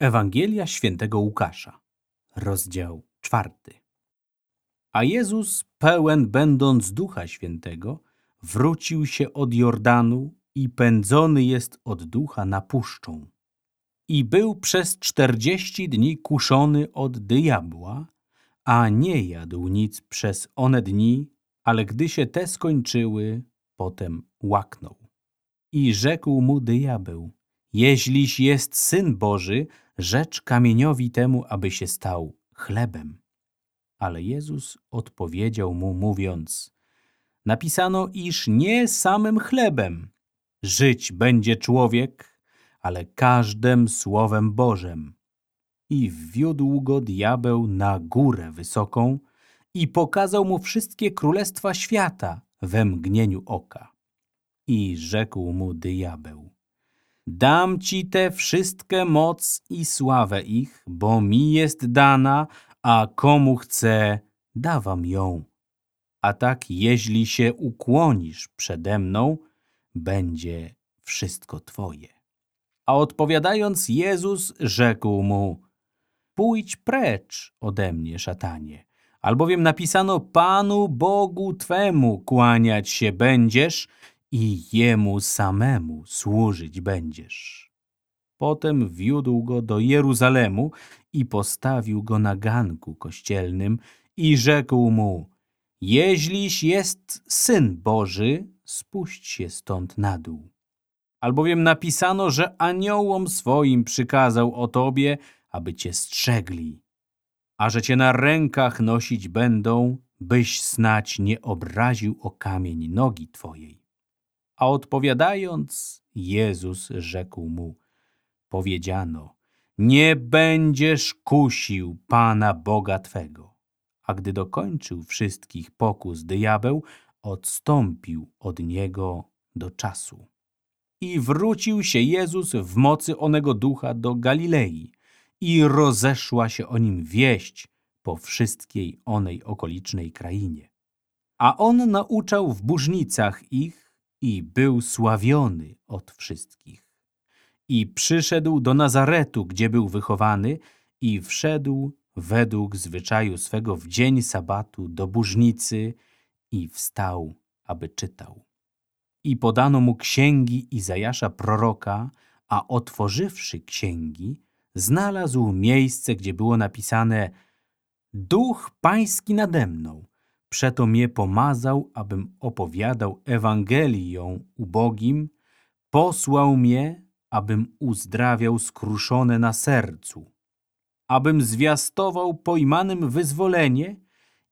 Ewangelia świętego Łukasza, rozdział czwarty. A Jezus, pełen będąc Ducha Świętego, wrócił się od Jordanu i pędzony jest od Ducha na puszczą. I był przez czterdzieści dni kuszony od diabła, a nie jadł nic przez one dni, ale gdy się te skończyły, potem łaknął. I rzekł mu diabeł, jeźliś jest Syn Boży, rzecz kamieniowi temu, aby się stał chlebem. Ale Jezus odpowiedział mu, mówiąc, napisano, iż nie samym chlebem żyć będzie człowiek, ale każdym słowem Bożem. I wwiódł go diabeł na górę wysoką i pokazał mu wszystkie królestwa świata we mgnieniu oka. I rzekł mu diabeł, Dam ci te wszystkie moc i sławę ich, bo mi jest dana, a komu chcę, dawam ją. A tak, jeśli się ukłonisz przede mną, będzie wszystko twoje. A odpowiadając, Jezus rzekł mu, pójdź precz ode mnie, szatanie, albowiem napisano Panu Bogu Twemu kłaniać się będziesz i Jemu samemu służyć będziesz. Potem wiódł go do Jeruzalemu i postawił go na ganku kościelnym i rzekł mu, jeźliś jest Syn Boży, spuść się stąd na dół. Albowiem napisano, że aniołom swoim przykazał o tobie, aby cię strzegli, a że cię na rękach nosić będą, byś snać nie obraził o kamień nogi twojej. A odpowiadając, Jezus rzekł mu, powiedziano, nie będziesz kusił Pana Boga Twego. A gdy dokończył wszystkich pokus diabeł, odstąpił od niego do czasu. I wrócił się Jezus w mocy onego ducha do Galilei i rozeszła się o nim wieść po wszystkiej onej okolicznej krainie. A on nauczał w burznicach ich i był sławiony od wszystkich. I przyszedł do Nazaretu, gdzie był wychowany, i wszedł według zwyczaju swego w dzień sabatu do burznicy i wstał, aby czytał. I podano mu księgi Izajasza proroka, a otworzywszy księgi, znalazł miejsce, gdzie było napisane Duch Pański nade mną, Przeto mnie pomazał, abym opowiadał Ewangelię ubogim, posłał mnie, abym uzdrawiał skruszone na sercu, abym zwiastował pojmanym wyzwolenie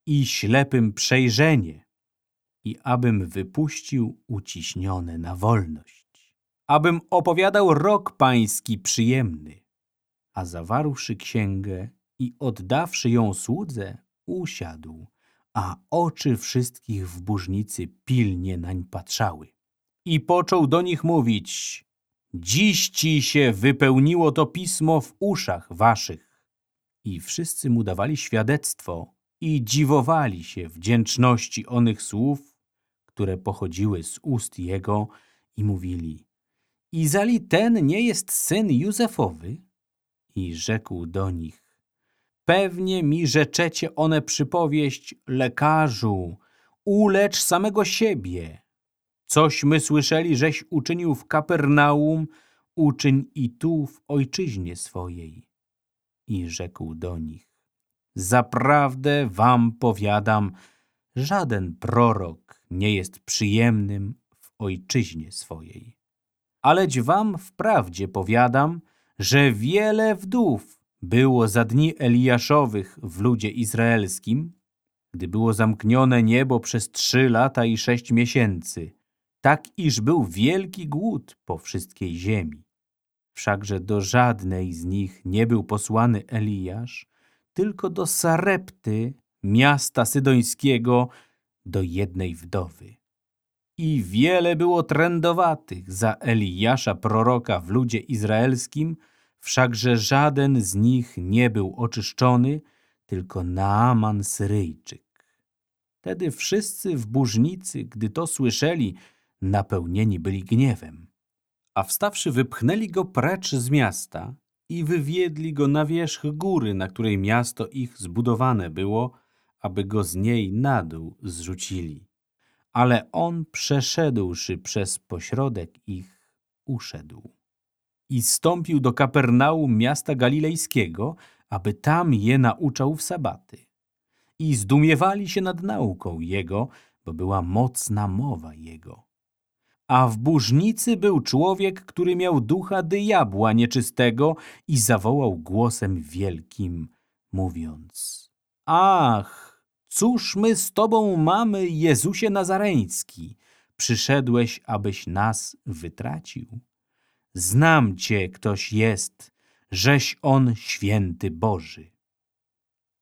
i ślepym przejrzenie. I abym wypuścił uciśnione na wolność, abym opowiadał rok pański przyjemny. A zawarłszy księgę i oddawszy ją słudze, usiadł a oczy wszystkich w burznicy pilnie nań patrzały. I począł do nich mówić, dziś ci się wypełniło to pismo w uszach waszych. I wszyscy mu dawali świadectwo i dziwowali się wdzięczności onych słów, które pochodziły z ust jego i mówili, Izali ten nie jest syn Józefowy? I rzekł do nich, Pewnie mi rzeczecie one przypowieść, lekarzu, ulecz samego siebie. Cośmy słyszeli, żeś uczynił w Kapernaum, uczyń i tu w ojczyźnie swojej. I rzekł do nich, zaprawdę wam powiadam, żaden prorok nie jest przyjemnym w ojczyźnie swojej. Aleć wam wprawdzie powiadam, że wiele wdów było za dni Eliaszowych w ludzie izraelskim, gdy było zamknione niebo przez trzy lata i sześć miesięcy, tak iż był wielki głód po wszystkiej ziemi. Wszakże do żadnej z nich nie był posłany Eliasz, tylko do Sarepty, miasta sydońskiego, do jednej wdowy. I wiele było trędowatych za Eliasza proroka w ludzie izraelskim, Wszakże żaden z nich nie był oczyszczony, tylko Naaman Syryjczyk. Wtedy wszyscy w burznicy, gdy to słyszeli, napełnieni byli gniewem. A wstawszy wypchnęli go precz z miasta i wywiedli go na wierzch góry, na której miasto ich zbudowane było, aby go z niej na dół zrzucili. Ale on, przeszedłszy przez pośrodek ich, uszedł. I stąpił do Kapernaum miasta galilejskiego, aby tam je nauczał w sabaty. I zdumiewali się nad nauką jego, bo była mocna mowa jego. A w burznicy był człowiek, który miał ducha diabła nieczystego i zawołał głosem wielkim, mówiąc Ach, cóż my z Tobą mamy, Jezusie Nazareński? Przyszedłeś, abyś nas wytracił. Znam Cię, ktoś jest, żeś On święty Boży.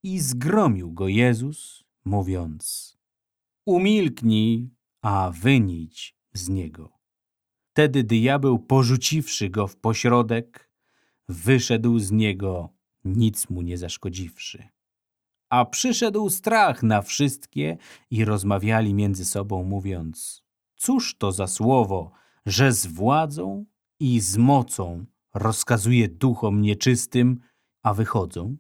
I zgromił go Jezus, mówiąc Umilknij, a wynić z niego. Wtedy diabeł, porzuciwszy go w pośrodek, wyszedł z niego, nic mu nie zaszkodziwszy. A przyszedł strach na wszystkie i rozmawiali między sobą, mówiąc, cóż to za słowo, że z władzą i z mocą rozkazuje duchom nieczystym, a wychodzą?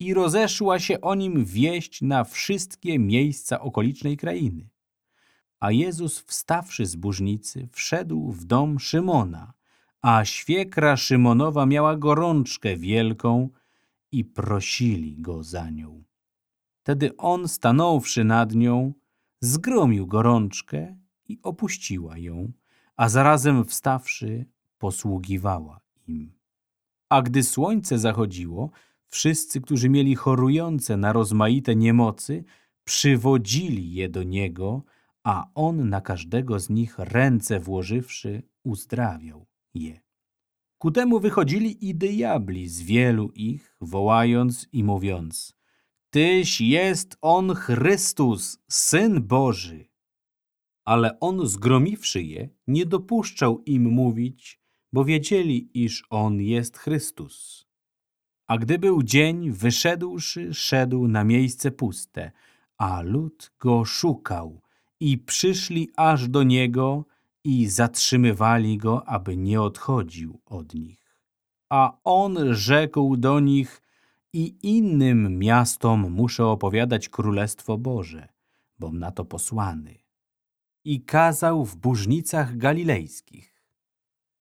I rozeszła się o nim wieść na wszystkie miejsca okolicznej krainy. A Jezus, wstawszy z burznicy, wszedł w dom Szymona, a świekra Szymonowa miała gorączkę wielką i prosili go za nią. Wtedy on, stanąwszy nad nią, zgromił gorączkę i opuściła ją, a zarazem wstawszy, posługiwała im. A gdy słońce zachodziło, wszyscy, którzy mieli chorujące na rozmaite niemocy, przywodzili je do niego, a on na każdego z nich ręce włożywszy uzdrawiał je. Ku temu wychodzili i diabli z wielu ich, wołając i mówiąc Tyś jest On Chrystus, Syn Boży. Ale on zgromiwszy je, nie dopuszczał im mówić, bo wiedzieli, iż On jest Chrystus. A gdy był dzień, wyszedłszy, szedł na miejsce puste, a lud go szukał i przyszli aż do niego i zatrzymywali go, aby nie odchodził od nich. A on rzekł do nich i innym miastom muszę opowiadać Królestwo Boże, bom na to posłany. I kazał w burznicach galilejskich,